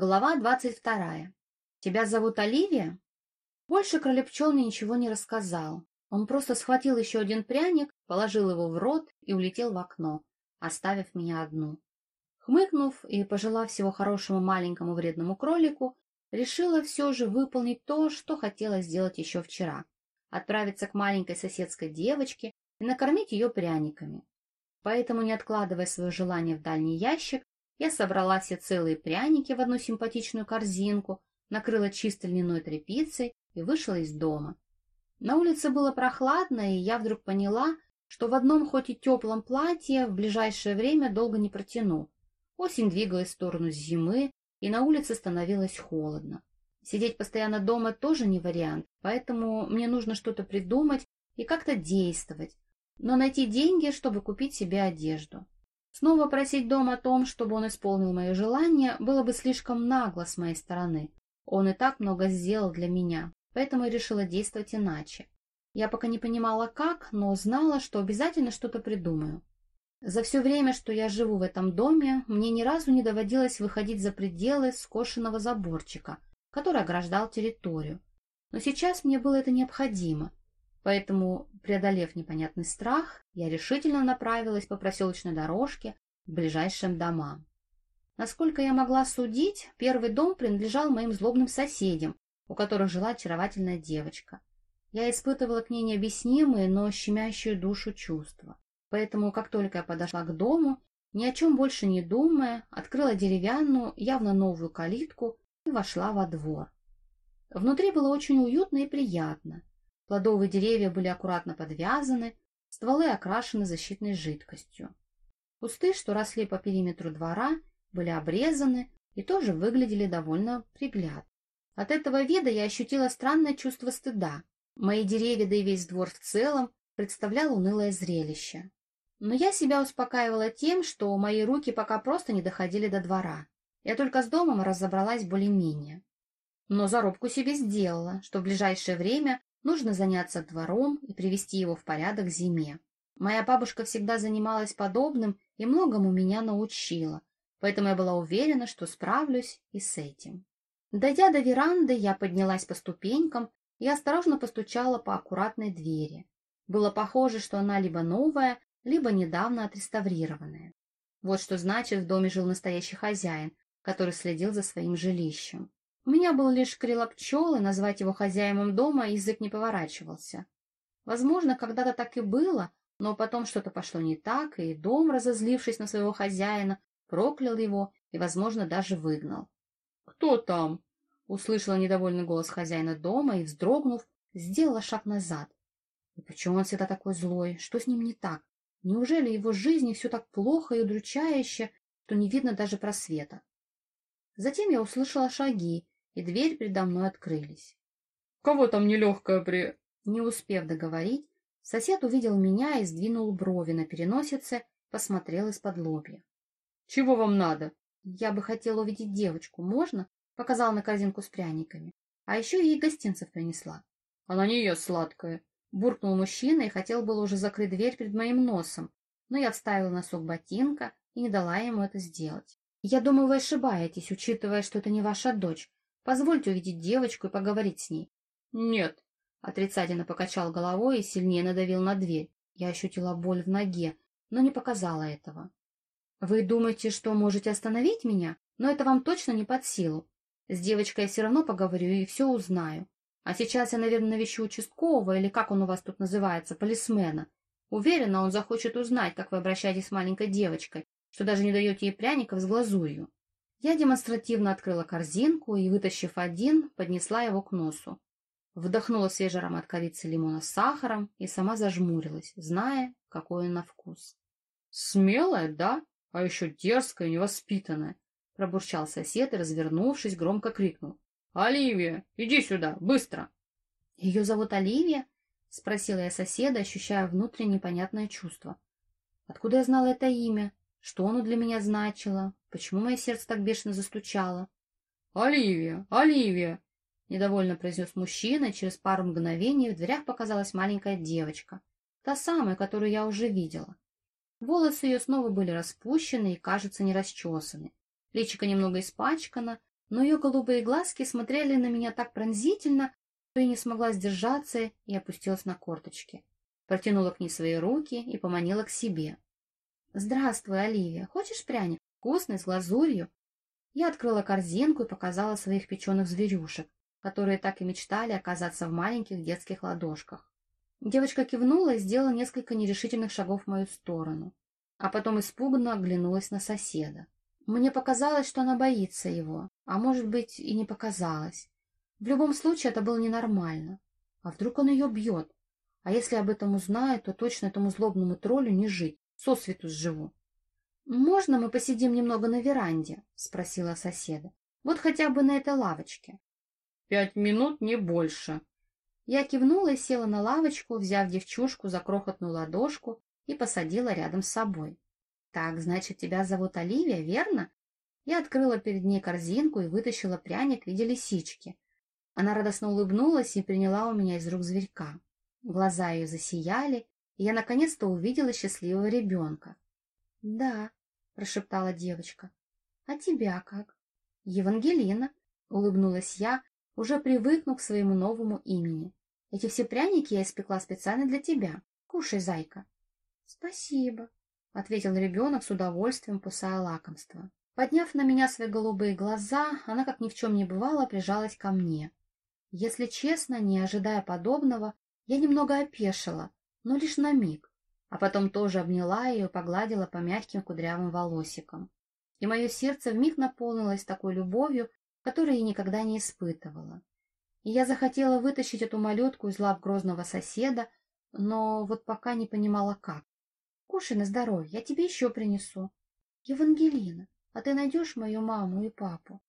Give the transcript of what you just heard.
Глава двадцать вторая. Тебя зовут Оливия? Больше кролепчел мне ничего не рассказал. Он просто схватил еще один пряник, положил его в рот и улетел в окно, оставив меня одну. Хмыкнув и пожелав всего хорошему маленькому вредному кролику, решила все же выполнить то, что хотела сделать еще вчера. Отправиться к маленькой соседской девочке и накормить ее пряниками. Поэтому, не откладывая свое желание в дальний ящик, я собрала все целые пряники в одну симпатичную корзинку, накрыла чистой льняной тряпицей и вышла из дома. На улице было прохладно, и я вдруг поняла, что в одном хоть и теплом платье в ближайшее время долго не протяну. Осень двигалась в сторону зимы, и на улице становилось холодно. Сидеть постоянно дома тоже не вариант, поэтому мне нужно что-то придумать и как-то действовать, но найти деньги, чтобы купить себе одежду. Снова просить дом о том, чтобы он исполнил мое желание, было бы слишком нагло с моей стороны. Он и так много сделал для меня, поэтому я решила действовать иначе. Я пока не понимала как, но знала, что обязательно что-то придумаю. За все время, что я живу в этом доме, мне ни разу не доводилось выходить за пределы скошенного заборчика, который ограждал территорию. Но сейчас мне было это необходимо. Поэтому, преодолев непонятный страх, я решительно направилась по проселочной дорожке к ближайшим домам. Насколько я могла судить, первый дом принадлежал моим злобным соседям, у которых жила очаровательная девочка. Я испытывала к ней необъяснимые, но щемящие душу чувства. Поэтому, как только я подошла к дому, ни о чем больше не думая, открыла деревянную, явно новую калитку и вошла во двор. Внутри было очень уютно и приятно. Плодовые деревья были аккуратно подвязаны, стволы окрашены защитной жидкостью. Кусты, что росли по периметру двора, были обрезаны и тоже выглядели довольно приглядно. От этого вида я ощутила странное чувство стыда. Мои деревья, да и весь двор в целом, представлял унылое зрелище. Но я себя успокаивала тем, что мои руки пока просто не доходили до двора. Я только с домом разобралась более-менее. Но зарубку себе сделала, что в ближайшее время Нужно заняться двором и привести его в порядок зиме. Моя бабушка всегда занималась подобным и многому меня научила, поэтому я была уверена, что справлюсь и с этим. Дойдя до веранды, я поднялась по ступенькам и осторожно постучала по аккуратной двери. Было похоже, что она либо новая, либо недавно отреставрированная. Вот что значит, в доме жил настоящий хозяин, который следил за своим жилищем. Меня был лишь крыло пчелы, назвать его хозяином дома язык не поворачивался. Возможно, когда-то так и было, но потом что-то пошло не так, и дом, разозлившись на своего хозяина, проклял его и, возможно, даже выгнал. «Кто там?» — услышала недовольный голос хозяина дома и, вздрогнув, сделала шаг назад. И почему он всегда такой злой? Что с ним не так? Неужели его жизни все так плохо и удручающе, что не видно даже просвета? Затем я услышала шаги и дверь передо мной открылись. — Кого там нелегкая при... Не успев договорить, сосед увидел меня и сдвинул брови на переносице, посмотрел из-под лобья. — Чего вам надо? — Я бы хотела увидеть девочку. Можно? — показал на корзинку с пряниками. А еще ей гостинцев принесла. — Она не ест сладкое. Буркнул мужчина и хотел было уже закрыть дверь перед моим носом, но я вставила носок ботинка и не дала ему это сделать. Я думаю, вы ошибаетесь, учитывая, что это не ваша дочь. Позвольте увидеть девочку и поговорить с ней. — Нет. Отрицательно покачал головой и сильнее надавил на дверь. Я ощутила боль в ноге, но не показала этого. — Вы думаете, что можете остановить меня? Но это вам точно не под силу. С девочкой я все равно поговорю и все узнаю. А сейчас я, наверное, навещу участкового, или как он у вас тут называется, полисмена. Уверена, он захочет узнать, как вы обращаетесь с маленькой девочкой, что даже не даете ей пряников с глазурью. Я демонстративно открыла корзинку и, вытащив один, поднесла его к носу. Вдохнула свежий аромат корицы лимона с сахаром и сама зажмурилась, зная, какой он на вкус. — Смелая, да? А еще дерзкая и невоспитанная! — пробурчал сосед и, развернувшись, громко крикнул. — Оливия, иди сюда, быстро! — Ее зовут Оливия? — спросила я соседа, ощущая внутреннее непонятное чувство. Откуда я знала это имя? Что оно для меня значило? Почему мое сердце так бешено застучало? — Оливия! Оливия! — недовольно произнес мужчина, и через пару мгновений в дверях показалась маленькая девочка. Та самая, которую я уже видела. Волосы ее снова были распущены и, кажется, не расчесаны. Личико немного испачкано, но ее голубые глазки смотрели на меня так пронзительно, что я не смогла сдержаться и опустилась на корточки. Протянула к ней свои руки и поманила к себе. «Здравствуй, Оливия. Хочешь пряник? Вкусный, с глазурью?» Я открыла корзинку и показала своих печеных зверюшек, которые так и мечтали оказаться в маленьких детских ладошках. Девочка кивнула и сделала несколько нерешительных шагов в мою сторону, а потом испуганно оглянулась на соседа. Мне показалось, что она боится его, а может быть и не показалось. В любом случае это было ненормально. А вдруг он ее бьет? А если об этом узнает, то точно этому злобному троллю не жить, сосвету сживу. «Можно мы посидим немного на веранде?» — спросила соседа. «Вот хотя бы на этой лавочке». «Пять минут, не больше». Я кивнула и села на лавочку, взяв девчушку за крохотную ладошку и посадила рядом с собой. «Так, значит, тебя зовут Оливия, верно?» Я открыла перед ней корзинку и вытащила пряник в виде лисички. Она радостно улыбнулась и приняла у меня из рук зверька. Глаза ее засияли, и я наконец-то увидела счастливого ребенка. — Да, — прошептала девочка. — А тебя как? — Евангелина, — улыбнулась я, уже привыкнув к своему новому имени. — Эти все пряники я испекла специально для тебя. Кушай, зайка. — Спасибо, — ответил ребенок с удовольствием, кусая лакомство. Подняв на меня свои голубые глаза, она, как ни в чем не бывало, прижалась ко мне. Если честно, не ожидая подобного, я немного опешила, но лишь на миг, а потом тоже обняла ее и погладила по мягким кудрявым волосикам. И мое сердце вмиг наполнилось такой любовью, которую я никогда не испытывала. И я захотела вытащить эту малютку из лап грозного соседа, но вот пока не понимала, как. Кушай на здоровье, я тебе еще принесу. Евангелина, а ты найдешь мою маму и папу?